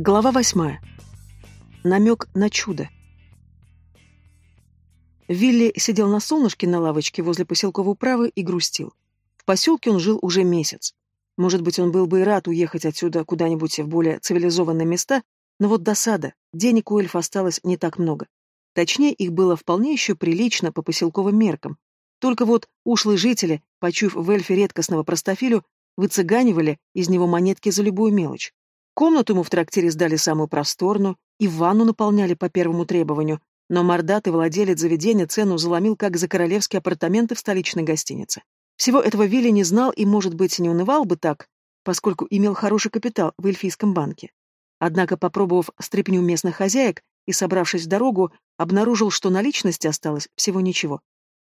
Глава восьмая. Намек на чудо. Вилли сидел на солнышке на лавочке возле поселковой управы и грустил. В поселке он жил уже месяц. Может быть, он был бы и рад уехать отсюда куда-нибудь в более цивилизованные места, но вот досада, денег у эльфа осталось не так много. Точнее, их было вполне еще прилично по поселковым меркам. Только вот ушлые жители, почуяв в эльфе редкостного простофилю, выцыганивали из него монетки за любую мелочь. Комнату ему в трактире сдали самую просторную, и ванну наполняли по первому требованию, но мордатый владелец заведения цену заломил как за королевские апартаменты в столичной гостинице. Всего этого Вилли не знал и, может быть, не унывал бы так, поскольку имел хороший капитал в эльфийском банке. Однако, попробовав стряпню местных хозяек и собравшись в дорогу, обнаружил, что наличности осталось всего ничего.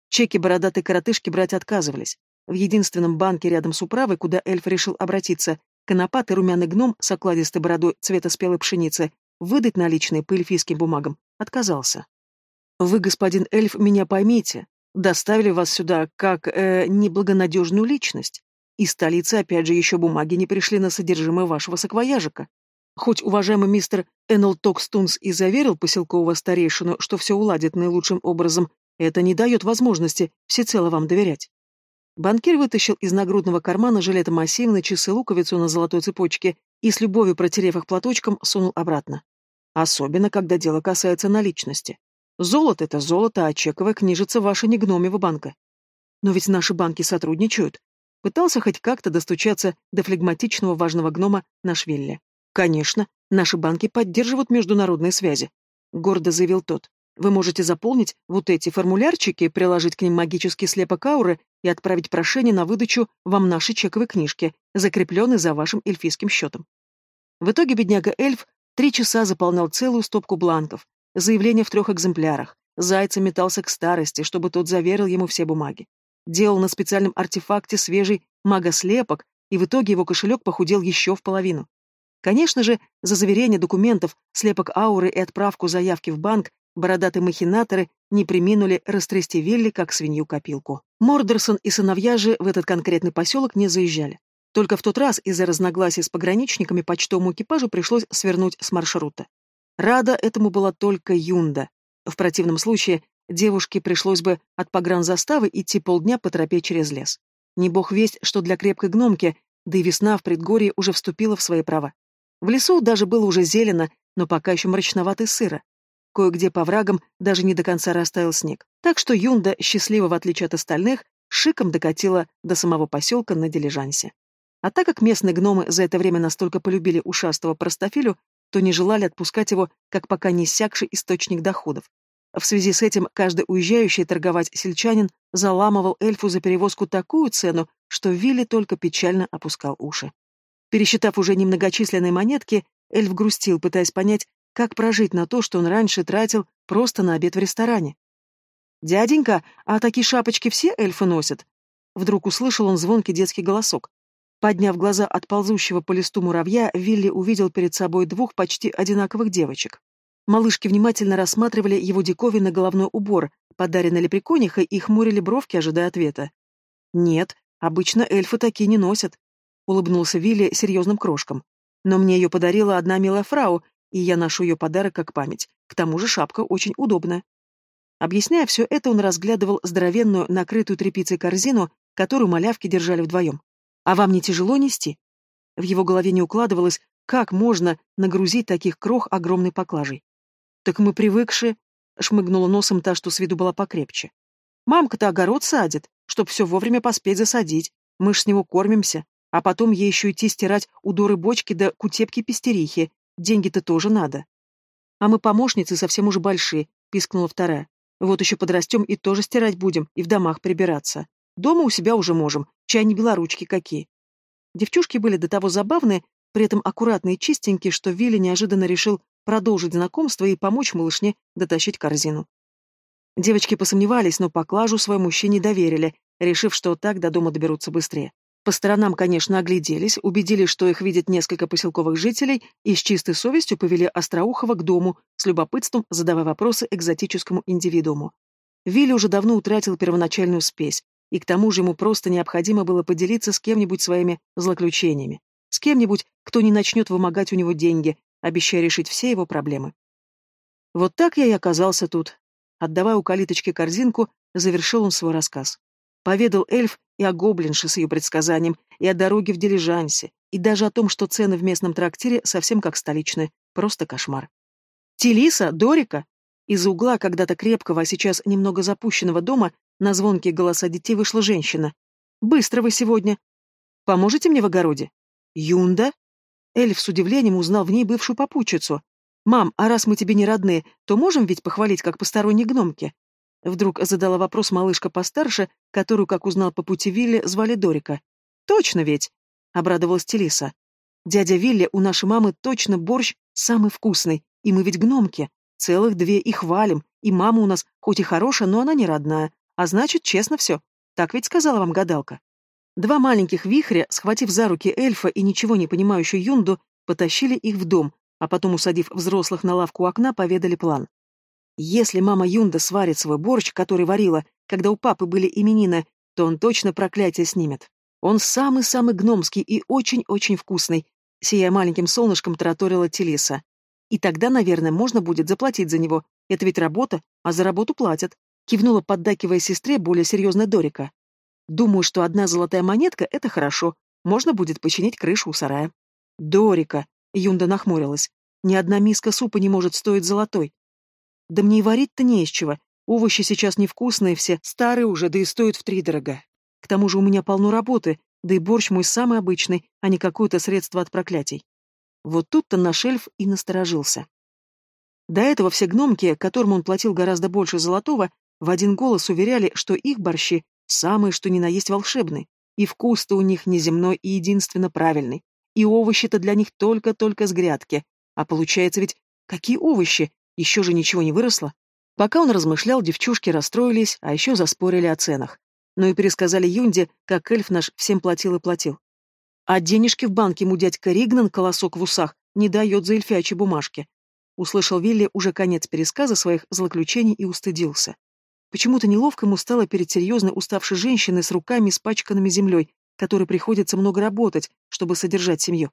Чеки бородатой коротышки брать отказывались. В единственном банке рядом с управой, куда эльф решил обратиться, Конопатый румяный гном с окладистой бородой цвета спелой пшеницы выдать наличные по эльфийским бумагам отказался. «Вы, господин эльф, меня поймите. Доставили вас сюда как э, неблагонадежную личность. Из столицы, опять же, еще бумаги не пришли на содержимое вашего саквояжика. Хоть уважаемый мистер Эннел Токстунс и заверил поселкового старейшину, что все уладит наилучшим образом, это не дает возможности всецело вам доверять. Банкир вытащил из нагрудного кармана жилета массивные часы луковицу на золотой цепочке и с любовью протерев их платочком, сунул обратно. Особенно, когда дело касается наличности. Золото — это золото, а чековая книжица ваша не гномева банка. Но ведь наши банки сотрудничают. Пытался хоть как-то достучаться до флегматичного важного гнома наш Вилли. Конечно, наши банки поддерживают международные связи. Гордо заявил тот. Вы можете заполнить вот эти формулярчики, приложить к ним магический слепок ауры и отправить прошение на выдачу вам нашей чековой книжки, закрепленной за вашим эльфийским счетом. В итоге бедняга-эльф три часа заполнял целую стопку бланков, заявление в трех экземплярах, Зайца метался к старости, чтобы тот заверил ему все бумаги. Делал на специальном артефакте свежий магослепок, и в итоге его кошелек похудел еще в половину. Конечно же, за заверение документов, слепок ауры и отправку заявки в банк Бородатые махинаторы не приминули растрясти Вилли, как свинью-копилку. Мордерсон и сыновья же в этот конкретный поселок не заезжали. Только в тот раз из-за разногласий с пограничниками почтовому экипажу пришлось свернуть с маршрута. Рада этому была только Юнда. В противном случае девушке пришлось бы от погранзаставы идти полдня по тропе через лес. Не бог весть, что для крепкой гномки, да и весна в предгорье уже вступила в свои права. В лесу даже было уже зелено, но пока еще мрачновато и сыро. Кое-где по врагам даже не до конца растаял снег. Так что Юнда, счастливо в отличие от остальных, шиком докатила до самого поселка на дилижансе. А так как местные гномы за это время настолько полюбили ушастого простофилю, то не желали отпускать его, как пока не иссякший источник доходов. В связи с этим каждый уезжающий торговать сельчанин заламывал эльфу за перевозку такую цену, что Вилли только печально опускал уши. Пересчитав уже немногочисленные монетки, эльф грустил, пытаясь понять, как прожить на то, что он раньше тратил просто на обед в ресторане? «Дяденька, а такие шапочки все эльфы носят?» Вдруг услышал он звонкий детский голосок. Подняв глаза от ползущего по листу муравья, Вилли увидел перед собой двух почти одинаковых девочек. Малышки внимательно рассматривали его диковинный головной убор, подаренный лепреконихой, и хмурили бровки, ожидая ответа. «Нет, обычно эльфы такие не носят», — улыбнулся Вилли серьезным крошком. «Но мне ее подарила одна милая фрау, и я ношу ее подарок как память. К тому же шапка очень удобная. Объясняя все это, он разглядывал здоровенную, накрытую тряпицей корзину, которую малявки держали вдвоем. «А вам не тяжело нести?» В его голове не укладывалось, как можно нагрузить таких крох огромной поклажей. «Так мы привыкшие», — шмыгнула носом та, что с виду была покрепче. «Мамка-то огород садит, чтоб все вовремя поспеть засадить. Мы ж с него кормимся, а потом ей еще идти стирать удоры бочки да кутепки-пестерихи, Деньги-то тоже надо. А мы помощницы совсем уже большие, пискнула вторая. Вот еще подрастем и тоже стирать будем, и в домах прибираться. Дома у себя уже можем, чай не белоручки какие. Девчушки были до того забавные, при этом аккуратные и чистенькие, что Вилли неожиданно решил продолжить знакомство и помочь малышне дотащить корзину. Девочки посомневались, но поклажу своему мужчине доверили, решив, что так до дома доберутся быстрее. По сторонам, конечно, огляделись, убедились, что их видят несколько поселковых жителей, и с чистой совестью повели Остроухова к дому, с любопытством задавая вопросы экзотическому индивидууму. Вилли уже давно утратил первоначальную спесь, и к тому же ему просто необходимо было поделиться с кем-нибудь своими злоключениями, с кем-нибудь, кто не начнет вымогать у него деньги, обещая решить все его проблемы. Вот так я и оказался тут. Отдавая у калиточки корзинку, завершил он свой рассказ. Поведал эльф и о гоблинше с ее предсказанием, и о дороге в дилижансе, и даже о том, что цены в местном трактире совсем как столичные. Просто кошмар. «Телиса? Дорика?» Из угла когда-то крепкого, а сейчас немного запущенного дома на звонкие голоса детей вышла женщина. «Быстро вы сегодня. Поможете мне в огороде?» «Юнда?» Эльф с удивлением узнал в ней бывшую попутчицу. «Мам, а раз мы тебе не родные, то можем ведь похвалить как посторонней гномки?» Вдруг задала вопрос малышка постарше, которую, как узнал по пути Вилли, звали Дорика. «Точно ведь!» — обрадовалась Телиса. «Дядя Вилли, у нашей мамы точно борщ самый вкусный, и мы ведь гномки. Целых две и хвалим, и мама у нас хоть и хорошая, но она не родная, а значит, честно все. Так ведь сказала вам гадалка». Два маленьких вихря, схватив за руки эльфа и ничего не понимающую Юнду, потащили их в дом, а потом, усадив взрослых на лавку у окна, поведали план. Если мама Юнда сварит свой борщ, который варила, когда у папы были именины, то он точно проклятие снимет. Он самый-самый гномский и очень-очень вкусный, сияя маленьким солнышком тараторила Телиса. И тогда, наверное, можно будет заплатить за него. Это ведь работа, а за работу платят. Кивнула, поддакивая сестре более серьезная Дорика. Думаю, что одна золотая монетка — это хорошо. Можно будет починить крышу у сарая. Дорика, Юнда нахмурилась. Ни одна миска супа не может стоить золотой. Да мне и варить-то не из чего. Овощи сейчас невкусные все, старые уже, да и стоят втридорога. К тому же у меня полно работы, да и борщ мой самый обычный, а не какое-то средство от проклятий. Вот тут-то наш эльф и насторожился. До этого все гномки, которым он платил гораздо больше золотого, в один голос уверяли, что их борщи самые что ни на есть волшебные, и вкус-то у них неземной и единственно правильный, и овощи-то для них только-только с грядки. А получается ведь, какие овощи? Еще же ничего не выросло. Пока он размышлял, девчушки расстроились, а еще заспорили о ценах. Но и пересказали Юнде, как эльф наш всем платил и платил. А денежки в банке ему дядька Ригнан, колосок в усах, не дает за эльфячьи бумажки. Услышал Вилли уже конец пересказа своих злоключений и устыдился. Почему-то неловко ему стало перед серьезной уставшей женщиной с руками, испачканными землей, которой приходится много работать, чтобы содержать семью.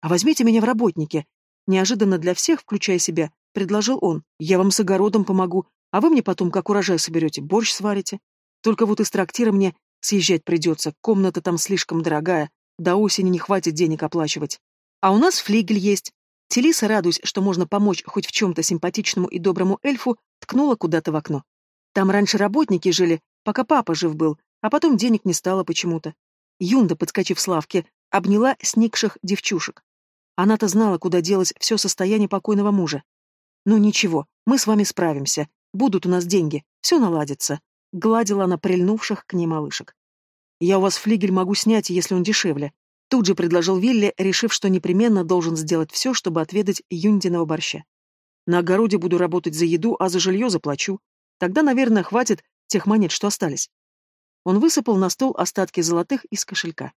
«А возьмите меня в работники!» Неожиданно для всех, включая себя, предложил он. «Я вам с огородом помогу, а вы мне потом, как урожай соберете, борщ сварите. Только вот из трактира мне съезжать придется, комната там слишком дорогая, до осени не хватит денег оплачивать. А у нас флигель есть. Телиса, радуясь, что можно помочь хоть в чем-то симпатичному и доброму эльфу, ткнула куда-то в окно. Там раньше работники жили, пока папа жив был, а потом денег не стало почему-то. Юнда, подскочив с лавки, обняла сникших девчушек. Она-то знала, куда делось все состояние покойного мужа. «Ну ничего, мы с вами справимся. Будут у нас деньги, все наладится», — гладила она прильнувших к ней малышек. Я у вас флигель могу снять, если он дешевле. Тут же предложил Вилли, решив, что непременно должен сделать все, чтобы отведать юндиного борща. На огороде буду работать за еду, а за жилье заплачу. Тогда, наверное, хватит тех монет, что остались. Он высыпал на стол остатки золотых из кошелька.